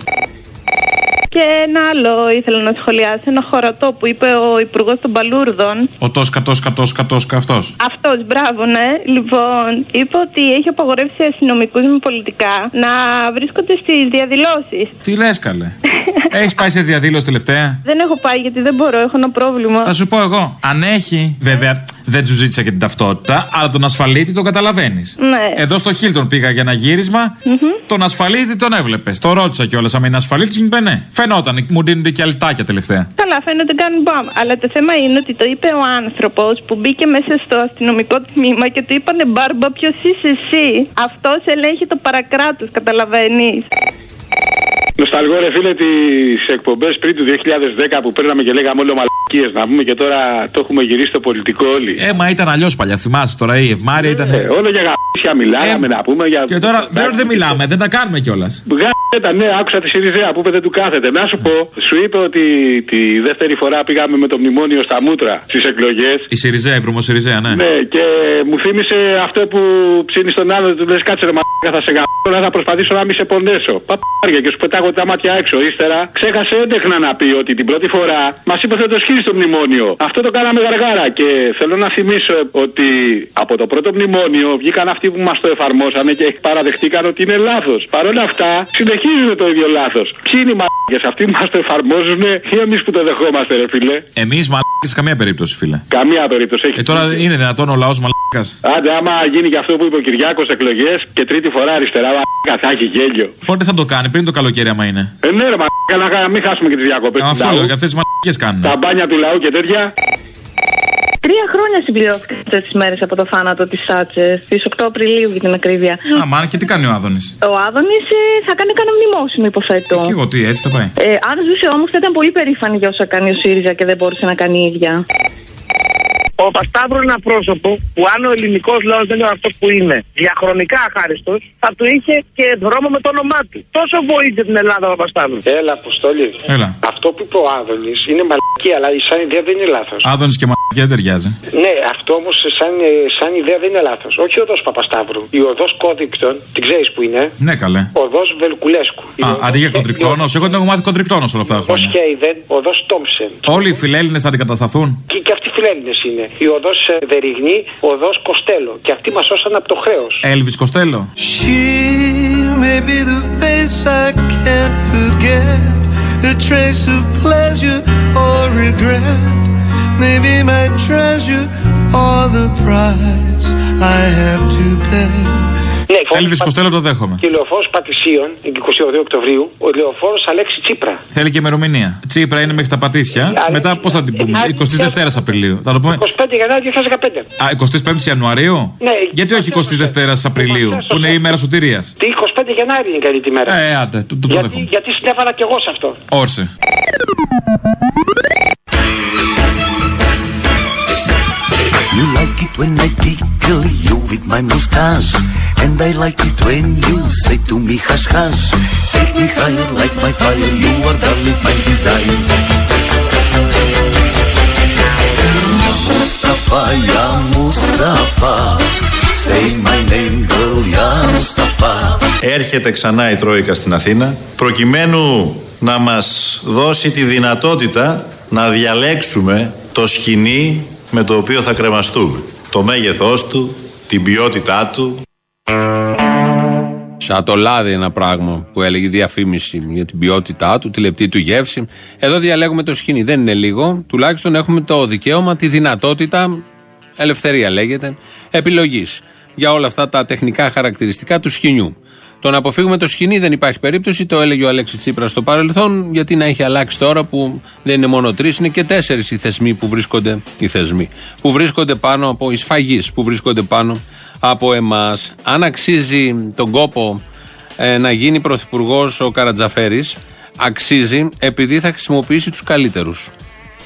Και ένα άλλο ήθελα να σχολιάσω, ένα χωρατό που είπε ο Υπουργός των Παλούρδων. Ο Τόσκα, Τόσκα, Τόσκα, Τόσκα αυτός. Αυτός, μπράβο, ναι. Λοιπόν, είπε ότι έχει απαγορεύσει αστυνομικούς με πολιτικά να βρίσκονται στις διαδηλώσεις. Τι λες, καλέ; έχεις πάει σε διαδήλωση τελευταία; Δεν έχω πάει γιατί δεν μπορώ, έχω ένα πρόβλημα. Θα σου πω εγώ. Αν έχει, βέβαια, δεν του ζήτησα και την ταυτότητα, αλλά τον ασφαλίτη τον καταλαβαίνεις. Ναι. Εδώ στο Χίλτον πήγα για ένα γύρισμα. Τον ασφαλίτη τον έβλεπες. Το ρώτησα κιόλας. Αν είναι ασφαλίτης, μου είπε ναι. Φαινόταν. Μου δίνονται και αλτάκια τελευταία. Καλά, φαίνεται κάνουν μπαμ. Αλλά το θέμα είναι ότι το είπε ο άνθρωπος που μπήκε μέσα στο αστυνομικό τμήμα και του είπανε μπάρμπα, ποιος είσαι εσύ; Αυτός ελέγχει το παρακράτος, καταλαβαίνεις. Νοσταλγώ ρε φίλε τις εκπομπές πριν του 2010 που παίρναμε και λέγαμε όλο μαλακίες να πούμε και τώρα το έχουμε γυρίσει στο πολιτικό όλοι. Ε, μα ήταν αλλιώς παλιά. Θυμάσαι τώρα η Ευμάρια ήταν. Ε, όλο για γαμπίσια μιλάγαμε να πούμε για. Και τώρα δεν, δεν μιλάμε, δεν τα κάνουμε κιόλας. Γάμπέτα, ναι, άκουσα τη Σιριζέα που είπε δεν του κάθεται. Να σου πω, σου είπε ότι τη δεύτερη φορά πήγαμε με το μνημόνιο στα μούτρα στις εκλογές. Η Σιριζέα, η βρωμοσυριζέα, ναι. Ναι, και μου θύμισε αυτό που ψήνεις τον άλλο, του λες κάτσε ρε μαλάκα, θα σε γαμπήσω, θα προσπαθήσω να μην σε πονέσω. Παπάρια και σου πετάγω τα μάτια έξω. Ύστερα ξέχασε έντεχνα να πει ότι την πρώτη φορά μας είπε ότι θα το σχίσει το μνημόνιο. Αυτό το κάναμε γαργάρα και θέλω να θυμίσω ότι από το πρώτο μνημόνιο βγήκαν αυτοί που μας το εφαρμόσανε και παραδεχτήκαν ότι είναι λάθος. Παρ' όλα αυτά συνεχίζουν το ίδιο λάθος. Ποιοι είναι οι μαλάκες, αυτοί που μας το εφαρμόζουν ή εμείς που το δεχόμαστε, ρε φίλε; Εμείς μαλάκες σε καμία περίπτωση, φίλε. Καμία περίπτωση. Έχει Ε, τώρα είναι δυνατόν ο λαός μαλάκα. Άντε, άμα γίνει και αυτό που είπε ο Κυριάκος εκλογές και τρίτη φορά αριστερά, μαλάκα, θα έχει γέλιο. Πότε θα το κάνει, πριν το καλοκαίρι, άμα είναι; Ε, ναι, ρε, μαλάκα, να μην χάσουμε και τι διακοπέ. Ε, Αυτό λέω και αυτές τις μαλακίες κάνουν. Τα μπάνια του λαού και τέτοια. Τρία χρόνια συμπληρώθηκαν αυτές τις μέρες από το θάνατο της Σάτσε, στις 8 Απριλίου για την ακρίβεια. Αμάν, και τι κάνει ο Άδωνης; Ο Άδωνης θα κάνει κανένα μνημόσυνο, υποθέτω. Και εγώ τι, έτσι θα πάει. Ε, αν ζούσε όμως θα ήταν πολύ περήφανη για όσα κάνει ο ΣΥΡΙΖΑ και δεν μπορούσε να κάνει η ίδια. Ο Πασταύρου είναι ένα πρόσωπο που αν ο ελληνικός λαός δεν είναι αυτός που είναι, διαχρονικά αχάριστος, θα του είχε και δρόμο με το όνομά του. Τόσο βοήθησε την Ελλάδα ο Πασταύρου. Έλα, Αποστόλη. Έλα. Αυτό που είπε ο Άδωνης είναι μαλακή, αλλά η σαν ιδέα δεν είναι λάθος. Άδωνης και μαλακία δεν ταιριάζει. Ναι, αυτό όμως σαν, ε, σαν ιδέα δεν είναι λάθος. Όχι ο οδός Παπασταύρου. Η οδός Κόδικτον, την ξέρεις που είναι; Ναι, καλέ. Οδός Βελκουλέσκου. Α, αντί για κοντρικτόνο, εγώ την έχω μάθει κοντρικτόνο όλα αυτά τα Οδό χρόνια. Χέιδεν, οδός Τόμψεν. Όλοι οι φιλέλληνες θα αντικατασταθούν. Και, και αυτοί φιλέλληνες είναι. Η οδό Δεριγνή, οδό Κοστέλο. Και αυτοί μα σώσαν από το χρέο. Έλβη Κοστέλο. She may be the face I can't forget, a trace of pleasure or regret. Maybe my treasure or the price I have to pay. Ναι, Έλβης Κοστέλο το δέχομαι. Και λεωφόρος Πατησίων, 22 Οκτωβρίου, ο λεωφόρος Αλέξη Τσίπρα. Θέλει και ημερομηνία. Τσίπρα είναι μέχρι τα πατήσια. Μετά πώς θα την πούμε; 22 Απριλίου. Θα το πούμε; 25 Γενάρη 2015. Α, 25 Ιανουαρίου; Ναι, Γιατί όχι 22 Απριλίου, που είναι η ημέρα σωτηρίας; Τι 25 Γενάρη είναι καλή τη μέρα. Ε, άντε, το, το, το γιατί, δέχομαι. γιατί συνέβαλα κι εγώ σε αυτό. Όρσε. You like it when I tickle you with my mustache And I like it when you say to me hush hush Take me higher like my fire You are darling my desire Ya Mustafa, ya Mustafa say my name, girl, ya Mustafa. Έρχεται ξανά η Τρόικα στην Αθήνα προκειμένου να μας δώσει τη δυνατότητα να διαλέξουμε το σκηνή με το οποίο θα κρεμαστούμε. Το μέγεθός του, την ποιότητά του. Σαν το λάδι ένα πράγμα που έλεγε η διαφήμιση για την ποιότητά του, τη λεπτή του γεύση. Εδώ διαλέγουμε το σκηνή. Δεν είναι λίγο. Τουλάχιστον έχουμε το δικαίωμα, τη δυνατότητα, ελευθερία λέγεται, επιλογής για όλα αυτά τα τεχνικά χαρακτηριστικά του σκηνιού. Το να αποφύγουμε το σκηνή δεν υπάρχει περίπτωση. Το έλεγε ο Αλέξης Τσίπρας στο παρελθόν. Γιατί να έχει αλλάξει τώρα που δεν είναι μόνο τρεις, είναι και τέσσερις οι θεσμοί που βρίσκονται. Οι θεσμοί που βρίσκονται πάνω από. οι σφαγεί που βρίσκονται πάνω από εμάς. Αν αξίζει τον κόπο ε, να γίνει πρωθυπουργός ο Καρατζαφέρης, αξίζει επειδή θα χρησιμοποιήσει τους καλύτερους.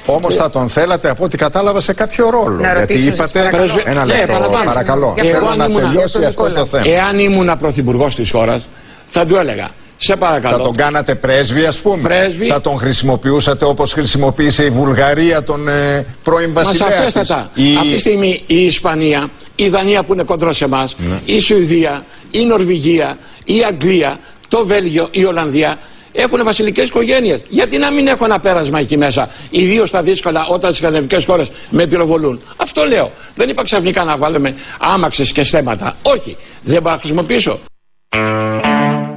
Όμως θα τον θέλατε από ό,τι κατάλαβα σε κάποιο ρόλο. Να γιατί ρωτήσω, είπατε. σας παρακαλώ. Ένα Ναι, λεπτό, παραπάνω. παρακαλώ. Εγώ Θέλω αν να ήμουν- τελειώσει αυτό το θέμα. Εάν ήμουν πρωθυπουργός της χώρας, θα του έλεγα. Σε παρακαλώ. Θα τον κάνατε πρέσβη, ας πούμε. Πρέσβη. Θα τον χρησιμοποιούσατε όπως χρησιμοποίησε η Βουλγαρία τον ε, πρώην Μα βασιλέα. της. σαφέστατα. Η- Αυτή τη στιγμή η Ισπανία, η Δανία που είναι κοντρό σε εμάς, Ναι. η Σουηδία, η Νορβηγία, η Αγγλία, το Βέλγιο, η Ολλανδία έχουν βασιλικές οικογένειες. Γιατί να μην έχω ένα πέρασμα εκεί μέσα, ιδίως στα δύσκολα όταν στις σκανδιναβικές χώρες με πυροβολούν. Αυτό λέω. Δεν είπα ξαφνικά να βάλουμε άμαξες και στέματα. Όχι. Δεν μπορώ να χρησιμοποιήσω.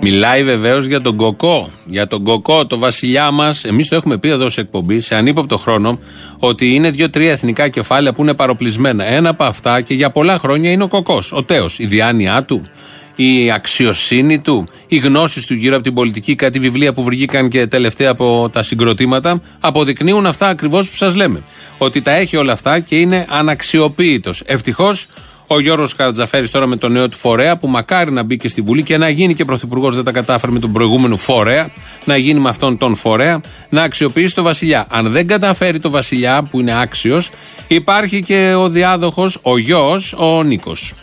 Μιλάει βεβαίως για τον Κοκό. Για τον Κοκό, το βασιλιά μας. Εμείς το έχουμε πει εδώ σε εκπομπή, σε ανύποπτο χρόνο, ότι είναι δύο-τρία εθνικά κεφάλαια που είναι παροπλισμένα. Ένα από αυτά και για πολλά χρόνια είναι ο Κοκός. Ο Τέος. Η διάνοιά του, η αξιοσύνη του, οι γνώσεις του γύρω από την πολιτική, κάτι βιβλία που βγήκαν και τελευταία από τα συγκροτήματα, αποδεικνύουν αυτά ακριβώς που σας λέμε. Ότι τα έχει όλα αυτά και είναι αναξιοποίητος. Ευτυχώς ο Γιώργος Καρατζαφέρη τώρα με το νέο του φορέα που μακάρι να μπει και στη Βουλή και να γίνει και πρωθυπουργός, δεν τα κατάφερε με τον προηγούμενο φορέα, να γίνει με αυτόν τον φορέα, να αξιοποιήσει το Βασιλιά. Αν δεν καταφέρει το Βασιλιά που είναι άξιος, υπάρχει και ο διάδοχος, ο γιος, ο Νίκος.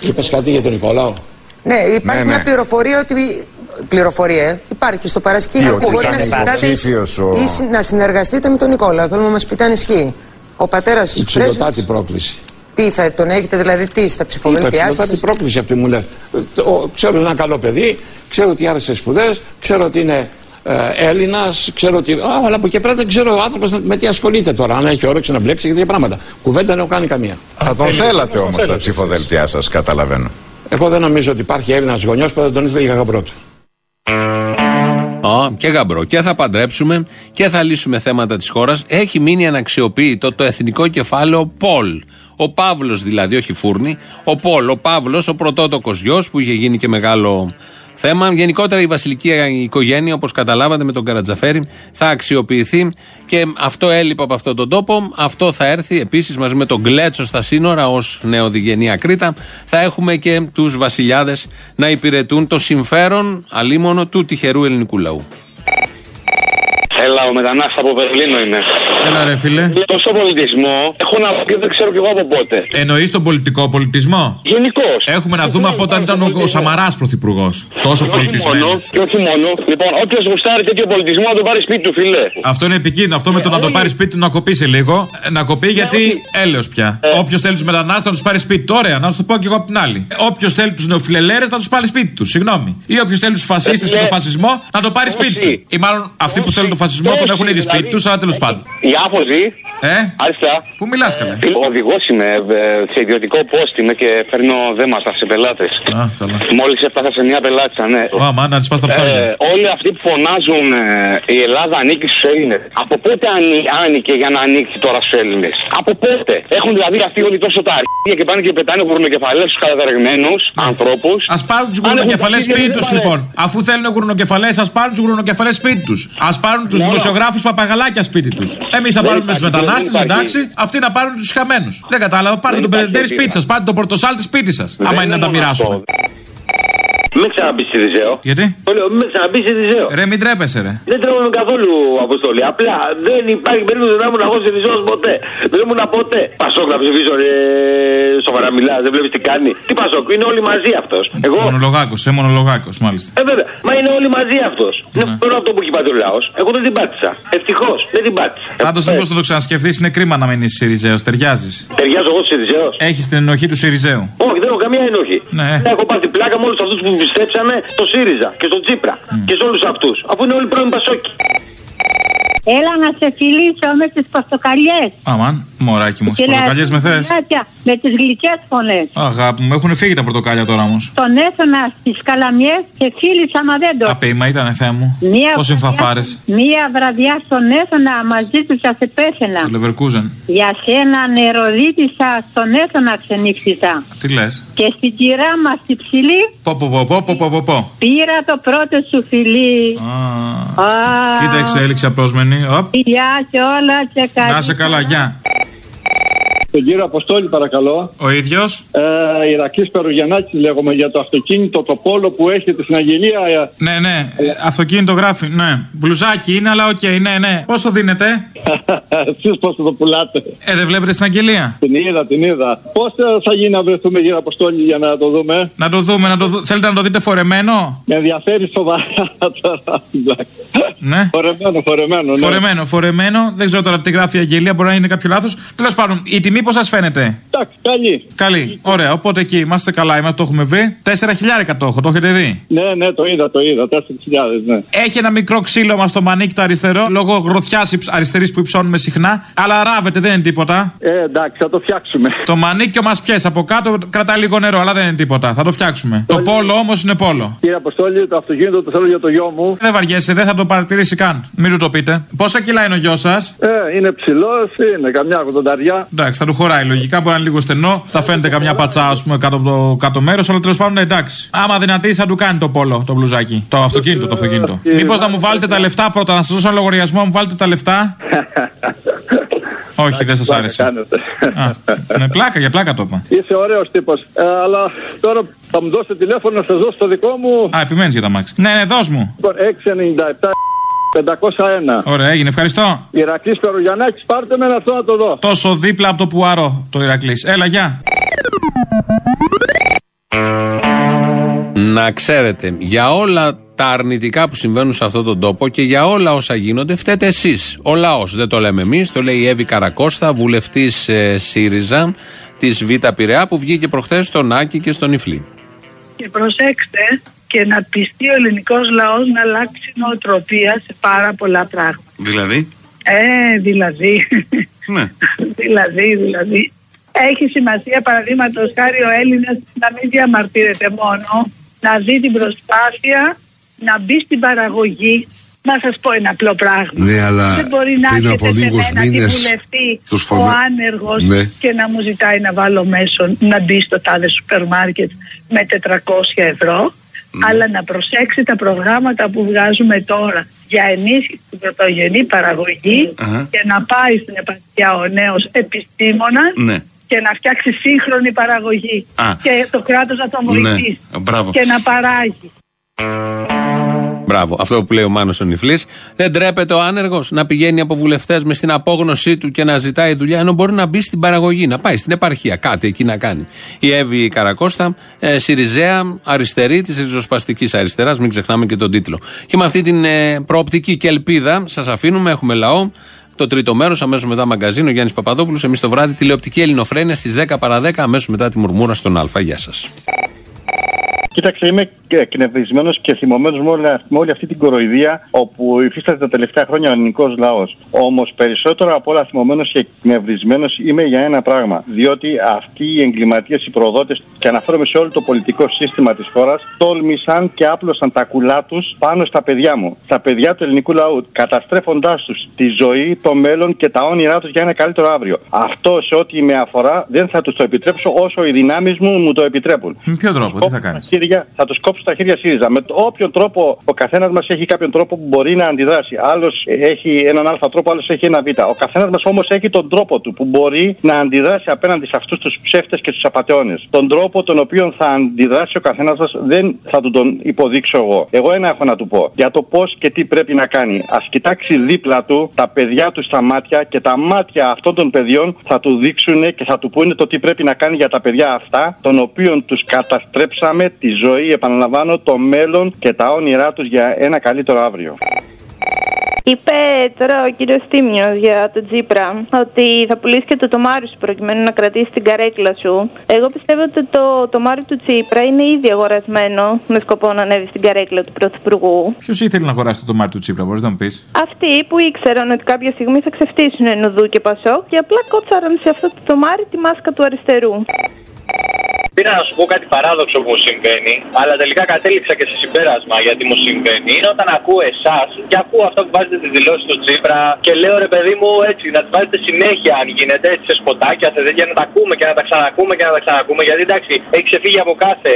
Είπες κάτι για τον Νικόλαο; Ναι, υπάρχει Ναι, ναι. μια πληροφορία ότι. Πληροφορία, ε, υπάρχει στο παρασκήνιο Τι, που ότι μπορεί θα να είναι συζητάτε υποψήφιος ο- ή συ- να συνεργαστείτε με τον Νικόλα. Θέλουμε να μας πείτε αν ισχύει. Ο πατέρας της Υψηλωτάτη πρόκληση. Τι θα τον έχετε δηλαδή, τι στα Είπα ψηφοδέλτιά υψηλωτάτη σα. πρόκληση αυτή μου λες. Ξέρω ότι είναι ένα καλό παιδί, ξέρω ότι άρεσε σπουδές, ξέρω ότι είναι ε, Έλληνας, ξέρω ότι. Α, αλλά από εκεί πέρα δεν ξέρω ο άνθρωπος με τι ασχολείται τώρα. Αν έχει όρεξη να μπλέξει και τέτοια πράγματα. Κουβέντα δεν έχω κάνει καμία. Θα τον θέλατε όμως στα ψηφοδέλτιά σας, καταλαβαίνω. Εγώ δεν νομίζω ότι υπάρχει Έλληνας γονιός που δεν τον ήθελε για γαμπρό του. Α, και γαμπρό. Και θα παντρέψουμε και θα λύσουμε θέματα της χώρας. Έχει μείνει αναξιοποιητό το εθνικό κεφάλαιο Πολ. Ο Παύλος δηλαδή, όχι φούρνη. Ο Πολ, ο Παύλος, ο πρωτότοκος γιος που είχε γίνει και μεγάλο θέμα. Γενικότερα η βασιλική οικογένεια, όπως καταλάβατε με τον Καρατζαφέρη, θα αξιοποιηθεί και αυτό έλειπε από αυτόν τον τόπο. Αυτό θα έρθει επίσης μαζί με τον Γκλέτσο στα σύνορα ως νεοδιγενή Κρήτα. Θα έχουμε και τους βασιλιάδες να υπηρετούν το συμφέρον αλίμονο του τυχερού ελληνικού λαού. Έλα, ο μετανάστα από Βερολίνο είμαι. Έλα ρε φίλε. Τόσο πολιτισμό έχω να πω και δεν ξέρω κι εγώ από πότε. Εννοείς τον πολιτικό πολιτισμό; Γενικώς. Έχουμε να δούμε από όταν ήταν ο, ο Σαμαράς πρωθυπουργός. Τόσο πολιτισμένος. Και όχι μόνο. Λοιπόν, όποιος γουστάρει τέτοιο πολιτισμό να τον πάρει σπίτι του, φιλέ. Αυτό είναι επικίνδυνο. Αυτό με το να το πάρει σπίτι του να κοπήσει λίγο. Ε, Να κοπεί γιατί έλεος πια. Όποιος θέλει τους μετανάστες να τους πάρει σπίτι του. Ωραία, να σου το πω και εγώ από την άλλη. Όποιος θέλει τους νεοφιλελέρες να τους πάρει σπίτι τους. Συγγνώμη. Ή όποιος θέλει τους φασίστες και τον φασισμό να το πάρει σπίτι του. Ή μάλλον αυτοί που θέλουν τον φασισμό τον έχουν ήδη σπίτι τους, αλλά τέλος πάντων. Η άποση. Ε, Άριστα. πού μιλάς καλά. Οδηγός είμαι ε, σε ιδιωτικό post είμαι και φέρνω δέματα σε πελάτες. Α, καλά. Μόλις έφτασα σε μια πελάτησα, ναι. Ω, αμά, να της πας τα ψάρια. Ε, όλοι αυτοί που φωνάζουν ε, η Ελλάδα ανήκει στους Έλληνες. Από πότε ανή- άνοικε για να ανοίξει τώρα στους Έλληνες; Από πότε; Έχουν δηλαδή αυτοί όλοι τόσο τα αρχεία και πάνε και πετάνε γουρνοκεφαλές στους καταδεργμένου ανθρώπους. Α πάρουν τους γουρνοκεφαλές σπίτι τους, λοιπόν. Αφού θέλουν γουρνοκεφαλές, ας πάρουν τους γουρνοκεφαλές σπίτι τους. Α πάρουν τους Ναι, δημοσιογράφους παπαγαλάκια σπίτι τους. Εμείς θα Δεν πάρουμε με τους υπάρχει, δεν μετανάστες, υπάρχει. εντάξει. Αυτοί να πάρουν τους χαμένους. Δεν κατάλαβα. Πάρτε τον υπάρχει Περεντέρη αυτή, σπίτι σας. Πάρτε τον Πορτοσάλτη σπίτι σας. Άμα είναι να τα μοιράσουμε. Μην ξαναμπεί στη Ριζέο. Γιατί; Το λέω, μην ξαναμπεί στη Ριζέο. Ρε, μην τρέπεσαι, ρε. Δεν τρέμουν καθόλου αποστολή. Απλά δεν υπάρχει περίπτωση να ήμουν εγώ στη Ριζέο ποτέ. Δεν ήμουν ποτέ. Πασόκ να ψηφίσω, ρε. Σοβαρά μιλάς, δεν βλέπεις τι κάνει. Τι Πασόκ, είναι όλοι μαζί αυτός. Εγώ. Μονολογάκος, ε, μονολογάκος, μάλιστα. Ε, βέβαια. Μα είναι όλοι μαζί αυτός. Είναι μόνο αυτό που έχει πάθει ο λαός. Εγώ δεν την πάτησα. Ευτυχώς δεν την πάτησα. Πάντως, μήπως το ξανασκεφτείς, είναι κρίμα να μείνεις Σιριζέο. Ταιριάζεις. Ταιριάζω εγώ στη Ριζέος. Έχεις την ενοχή του Σιριζέου. Όχι, δεν έχω καμία ενοχή. Ναι. Έχω πάθει πλάκα με όλους αυτούς που πιστέψανε στο ΣΥΡΙΖΑ και στο Τσίπρα και σε όλους αυτούς. Αφού είναι όλοι πρώην Πασόκοι. Έλα να σε φιλήσω με τις πορτοκαλιές. Αμάν, μωράκι μου, Και τι πορτοκαλιές με θες; λατρεία, Με τις γλυκές φωνές. Αγάπη μου, έχουν φύγει τα πορτοκάλια τώρα όμως. Τον έφερα στις καλαμιές και φίλησα μα δεν το. Απέιμα ήταν θεέ μου. Μία Πώ βραδιά- συμφαφάρε. Μία βραδιά στον έφερα μαζί τους σα επέθαινα. Το Leverkusen. Για σένα νεροδίτησα στον έφερα ξενύχτησα. Τι λες; Και στη κυρά μας τη ψηλή Πω, πω, πω, πω, πω, πω, πω, πω. πήρα το πρώτο σου φιλί. Α, Κοίτα εξέλιξη απρόσμενη. Οπ. Γεια και όλα και καλή. Να σε καλά, γεια. Τον κύριο Αποστόλη, παρακαλώ. Ο ίδιος. Ε, Ηρακλής Περογιαννάκης λέγομαι για το αυτοκίνητο, το πόλο που έχετε στην αγγελία. Ε, Ναι, ναι, ε, αυτοκίνητο γράφει. Ναι. Μπλουζάκι είναι, αλλά οκ, ναι, ναι. Πόσο δίνετε; Εσείς πώς θα το πουλάτε. Ε, δεν βλέπετε στην αγγελία; Την είδα, την είδα. Πώς ε, θα γίνει να βρεθούμε κύριε Αποστόλη για να το δούμε; Να το δούμε, να το δω. Θέλετε να το δείτε φορεμένο; Με ενδιαφέρει σοβαρά τώρα. Ναι. Φορεμένο, φορεμένο. Ναι. Φορεμένο, φορεμένο. Δεν ξέρω τώρα τι γράφει η αγγελία, μπορεί να είναι κάποιο λάθος. Τέλος πάντων, η τιμή πώ σας φαίνεται; Εντάξει, καλή. Καλή. Ωραία, οπότε εκεί είμαστε καλά, είμαστε, το έχουμε βρει. 4 χιλιάρικα το έχω, το έχετε δει; Ναι, ναι, το είδα, το είδα. 4.000, ναι. Έχει ένα μικρό ξύλωμα στο μανίκι το αριστερό, λόγω γροθιάς αριστερής που υψώνουμε συχνά. Αλλά ράβεται, δεν είναι τίποτα. Ε, εντάξει, θα το φτιάξουμε. Το μανίκιο μας πιέσει από κάτω, κρατά λίγο νερό, αλλά δεν είναι τίποτα. Θα το φτιάξουμε. Το πόλο όμως είναι πόλο. Κύριε Αποστόλη, το αυτοκίνητο το θέλω για το γιο μου. Δεν βαριέσαι, δεν θα το παρατηρήσει καν. Μην του το πείτε. Πόσα κιλά είναι ο γιος σας; Ε, είναι ψηλός, είναι καμιά ογδονταριά. Εντάξει, θα του χωράει λογικά, μπορεί να είναι λίγο στενό. Θα φαίνεται καμιά πατσά, ας πούμε, κάτω από το κάτω μέρος, αλλά τέλος πάντων εντάξει. Άμα δυνατήσει, θα του κάνει το πόλο, το μπλουζάκι. Το αυτοκίνητο, το αυτοκίνητο. Μήπως να μου βάλετε τα λεφτά πρώτα, να σας δώσω ένα λογαριασμό, να μου βάλετε τα λεφτά; Όχι, δεν σας άρεσε. Α, με πλάκα, για πλάκα το είπα. Είσαι ωραίος τύπος. Ε, αλλά τώρα θα μου δώσετε τηλέφωνο να σας δώσω το δικό μου. Α, επιμένεις για τα μάξι. Ναι, ναι, δώσ' μου. Λοιπόν, 697 501. Ωραία, έγινε, ευχαριστώ. Ηρακλής Περογιαννάκης, πάρτε με αυτό να το δω. Τόσο δίπλα από το Πουαρό το Ηρακλής. Έλα, γεια. Να ξέρετε, για όλα τα αρνητικά που συμβαίνουν σε αυτόν τον τόπο και για όλα όσα γίνονται, φταίτε εσείς. Ο λαός. Δεν το λέμε εμείς, το λέει η Εύη Καρακώστα, βουλευτής ε, ΣΥΡΙΖΑ της Β' Πειραιά, που βγήκε προχθές στον Άκη και στον Ιφλή. Και προσέξτε και να πιστεί ο ελληνικός λαός να αλλάξει νοοτροπία σε πάρα πολλά πράγματα. Δηλαδή; Ε, δηλαδή. Ναι. δηλαδή, δηλαδή. Έχει σημασία παραδείγματος χάρη ο Έλληνας να μην διαμαρτύρεται μόνο, να δει την προσπάθεια, να μπει στην παραγωγή. Να σας πω ένα απλό πράγμα. Ναι, αλλά Δεν μπορεί να πριν έρχεται από σε λίγους μένα τη μήνες βουλευτή τους ο φωνα- άνεργος Ναι. και να μου ζητάει να βάλω μέσον να μπει στο τάδε σούπερ μάρκετ με 400 ευρώ. Αλλά να προσέξει τα προγράμματα που βγάζουμε τώρα για ενίσχυση στην πρωτογενή παραγωγή Αχα. και να πάει στην επαρχία ο νέος επιστήμονας Ναι. και να φτιάξει σύγχρονη παραγωγή Α. και το κράτος να τον Ναι. βοηθήσει Μπράβο. και να παράγει. Μπράβο, αυτό που λέει ο Μάνος ο Νιφλή. Δεν τρέπεται ο άνεργος να πηγαίνει από βουλευτές με στην απόγνωσή του και να ζητάει δουλειά, ενώ μπορεί να μπει στην παραγωγή, να πάει στην επαρχία, κάτι εκεί να κάνει. Η Εύη Καρακώστα, ε, Σιριζέα, αριστερή της ριζοσπαστικής αριστεράς, μην ξεχνάμε και τον τίτλο. Και με αυτή την ε, προοπτική και ελπίδα, σας αφήνουμε, έχουμε λαό. Το τρίτο μέρος, αμέσως μετά μαγκαζίνο, Γιάννης Παπαδόπουλος. Εμείς το βράδυ τηλεοπτική Ελληνοφρένεια στις 10 παρα 10, αμέσως μετά τη μουρμούρα στον Α. Γεια σας. Κοίταξε, είμαι εκνευρισμένος και θυμωμένος με, όλα- με όλη αυτή την κοροϊδία όπου υφίσταται τα τελευταία χρόνια ο ελληνικός λαός. Όμως περισσότερο από όλα θυμωμένος και εκνευρισμένος είμαι για ένα πράγμα. Διότι αυτοί οι εγκληματίες, οι προδότες, και αναφέρομαι σε όλο το πολιτικό σύστημα της χώρας, τόλμησαν και άπλωσαν τα κουλά τους πάνω στα παιδιά μου. Στα παιδιά του ελληνικού λαού, καταστρέφοντάς τους τη ζωή, το μέλλον και τα όνειρά τους για ένα καλύτερο αύριο. Αυτό σε ό,τι με αφορά δεν θα τους το επιτρέψω όσο οι δυνάμεις μου μου το επιτρέπουν. Με ποιο τρόπο, τι θα κάνεις; Κύριε χέρια, θα του κόψουν τα χέρια ΣΥΡΙΖΑ. Με το όποιον τρόπο ο καθένας μας έχει κάποιον τρόπο που μπορεί να αντιδράσει. Άλλος έχει έναν Α τρόπο, άλλος έχει ένα Β. Ο καθένας μας όμως έχει τον τρόπο του που μπορεί να αντιδράσει απέναντι σε αυτούς τους ψεύτες και του απαταιώνες. Τον τρόπο τον οποίο θα αντιδράσει ο καθένας μας δεν θα του τον υποδείξω εγώ. Εγώ ένα έχω να του πω για το πώς και τι πρέπει να κάνει. Α κοιτάξει δίπλα του τα παιδιά του στα μάτια και τα μάτια αυτών των παιδιών θα του δείξουν και θα του πούνε το τι πρέπει να κάνει για τα παιδιά αυτά, των οποίων τους καταστρέψαμε τη ζωή, επαναλαμβάνω, το μέλλον και τα όνειρά τους για ένα καλύτερο αύριο. Είπε τώρα ο κύριος Τίμιος για τον Τζίπρα ότι θα πουλήσεις και το τομάρι σου προκειμένου να κρατήσεις την καρέκλα σου. Εγώ πιστεύω ότι το τομάρι του Τζίπρα είναι ήδη αγορασμένο με σκοπό να ανέβει στην καρέκλα του Πρωθυπουργού. Ποιος ήθελε να αγοράσει το τομάτι του Τσίπρα, μπορείς να μου πεις; Αυτοί που ήξεραν ότι κάποια στιγμή θα ξεφτύσουν Νουδού και Πασό και απλά κόψαραν σε αυτό το τομάρι τη μάσκα του αριστερού. Πήρα να σου πω κάτι παράδοξο που μου συμβαίνει, αλλά τελικά κατέληξα και σε συμπέρασμα γιατί μου συμβαίνει. Είναι όταν ακούω εσάς και ακούω αυτό που βάζετε τη δηλώση του Τσίπρα και λέω ρε παιδί μου έτσι να τις βάζετε συνέχεια αν γίνεται έτσι σε σποτάκια, σε τέτοια να τα ακούμε και να τα ξανακούμε και να τα ξανακούμε. Γιατί εντάξει, έχει ξεφύγει από κάθε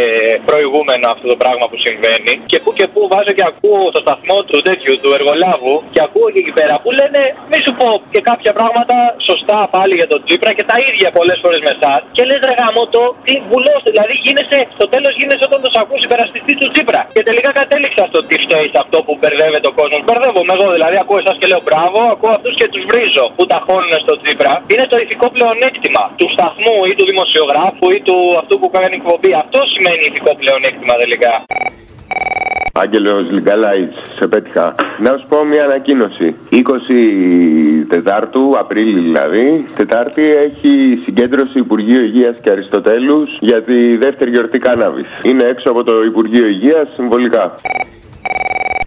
προηγούμενο αυτό το πράγμα που συμβαίνει. Και που και που βάζω και ακούω το σταθμό του τέτοιου, του εργολάβου και ακούω και εκεί πέρα που λένε μη σου πω και κάποια πράγματα σωστά πάλι για τον Τσίπρα και τα ίδια πολλές φορές με εσάς. Και λες ρε γαμότο, τι βουλό Δηλαδή γίνεσαι, στο τέλος γίνεσαι όταν το ακούς υπεραστιστή του Τσίπρα. Και τελικά κατέληξα στο τι φταίει σε αυτό που μπερδεύεται ο κόσμος. Μπερδεύομαι εγώ δηλαδή, ακούω εσάς και λέω μπράβο, ακούω αυτούς και τους βρίζω που τα χώνουν στο Τσίπρα. Είναι το ηθικό πλεονέκτημα του σταθμού ή του δημοσιογράφου ή του αυτού που κάνει εκπομπή. Αυτό σημαίνει ηθικό πλεονέκτημα τελικά. Άγγελος Λιγκαλάη, σε πέτυχα. Να σου πω μια ανακοίνωση. 20 Τετάρτου, Απρίλη δηλαδή, Τετάρτη έχει συγκέντρωση Υπουργείου Υγείας και Αριστοτέλους για τη δεύτερη γιορτή κάναβης. Είναι έξω από το Υπουργείο Υγείας συμβολικά.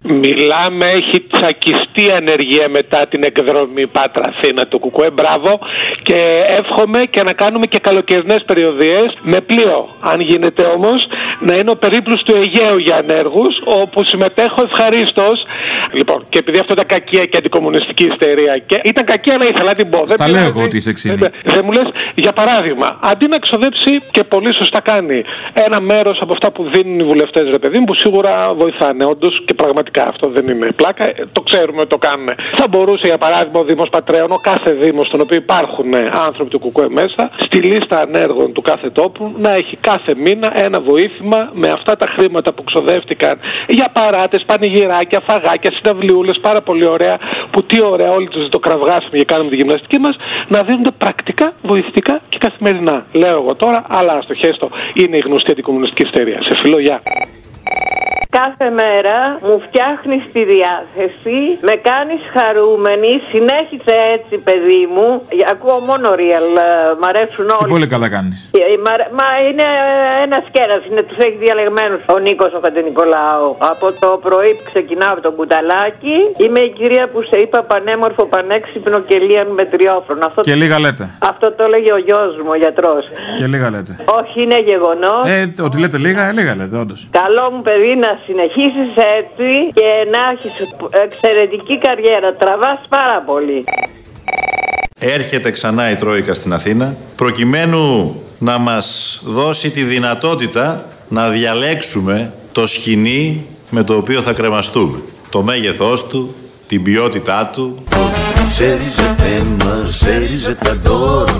Μιλάμε, έχει τσακιστεί ανεργία μετά την εκδρομή Πάτρα Αθήνα του Κουκουέ. Μπράβο. Και εύχομαι και να κάνουμε και καλοκαιρινές περιοδίες με πλοίο. Αν γίνεται όμως, να είναι ο περίπλους του Αιγαίου για ανέργους, όπου συμμετέχω ευχαρίστως. Λοιπόν, και επειδή αυτό ήταν κακία και αντικομουνιστική ιστερία. Και ήταν κακία να ήθελα να την πω. Στα λέω εγώ ότι είσαι ξύνη. Δεν μου λες, για παράδειγμα, αντί να ξοδέψει και πολύ σωστά κάνει ένα μέρος από αυτά που δίνουν οι βουλευτές, ρε παιδί μου, που σίγουρα βοηθάνε όντως και πραγματικά αυτό δεν είναι πλάκα, ε, το ξέρουμε ότι το κάνουμε. Θα μπορούσε για παράδειγμα ο Δήμος Πατρέων, ο κάθε Δήμος στον οποίο υπάρχουν ε, άνθρωποι του Κουκουέ μέσα, στη λίστα ανέργων του κάθε τόπου να έχει κάθε μήνα ένα βοήθημα με αυτά τα χρήματα που ξοδεύτηκαν για παράτες, πανηγυράκια, φαγάκια, συναυλιούλες, πάρα πολύ ωραία, που τι ωραία όλοι τους το κραυγάσουμε και κάνουμε τη γυμναστική μας, να δίνονται πρακτικά, βοηθητικά και καθημερινά. Λέω εγώ τώρα, αλλά στο χέστο είναι η γνωστή αντικομουνιστική ιστερία. Σε φιλό, γεια. Κάθε μέρα μου φτιάχνει τη διάθεση, με κάνεις χαρούμενη, συνέχισε έτσι, παιδί μου. Ακούω μόνο real, ε, μ' αρέσουν Και όλοι. πολύ καλά κάνεις. Ε, μ' αρέ- Μα είναι ένας κέρας, είναι τους έχεις διαλεγμένους ο Νίκος ο Χατζηνικολάου. Από το πρωί που ξεκινάω από τον κουταλάκι, είμαι η κυρία που σε είπα πανέμορφο, πανέξυπνο και λίαν με τριόφρονο. Αυτό, Και λίγα λέτε. αυτό το έλεγε ο γιος μου, ο γιατρός. Και λίγα λέτε. Όχι, είναι γεγονός. Ε, ότι λέτε λίγα, ε, λίγα λέτε, όντως. Καλό μου παιδί να συνεχίσεις έτσι και να έχεις εξαιρετική καριέρα. Τραβάς πάρα πολύ. Έρχεται ξανά η Τρόικα στην Αθήνα προκειμένου να μας δώσει τη δυνατότητα να διαλέξουμε το σκηνή με το οποίο θα κρεμαστούμε. Το μέγεθός του, την ποιότητά του, Chérie, je t'aime, chérie, je t'adore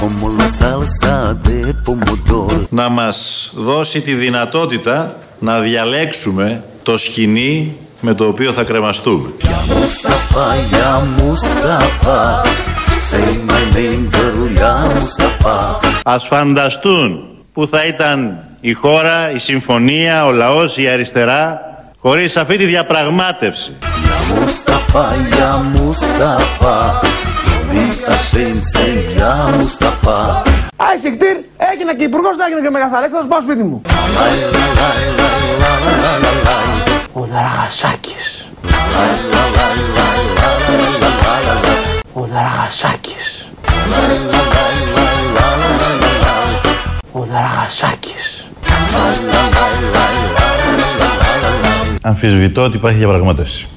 Como la salsa de pomodoro να μας δώσει τη δυνατότητα να διαλέξουμε το σκηνή με το οποίο θα κρεμαστούμε. Mustafa, ya Mustafa Say my name, girl, ya Mustafa Ας φανταστούν που θα ήταν η χώρα, η συμφωνία, ο λαός, η αριστερά χωρίς αυτή τη διαπραγμάτευση. Ya Mustafa, ya Mustafa Bonita gente, ya Mustafa Άισε κτήρ, έγινα και υπουργός, θα έγινα και μεγαθαλέκ, θα σου πάω σπίτι μου. Ο Δραγασάκης. Ο Δραγασάκης. Ο Δραγασάκης. Αμφισβητώ ότι υπάρχει διαπραγμάτευση.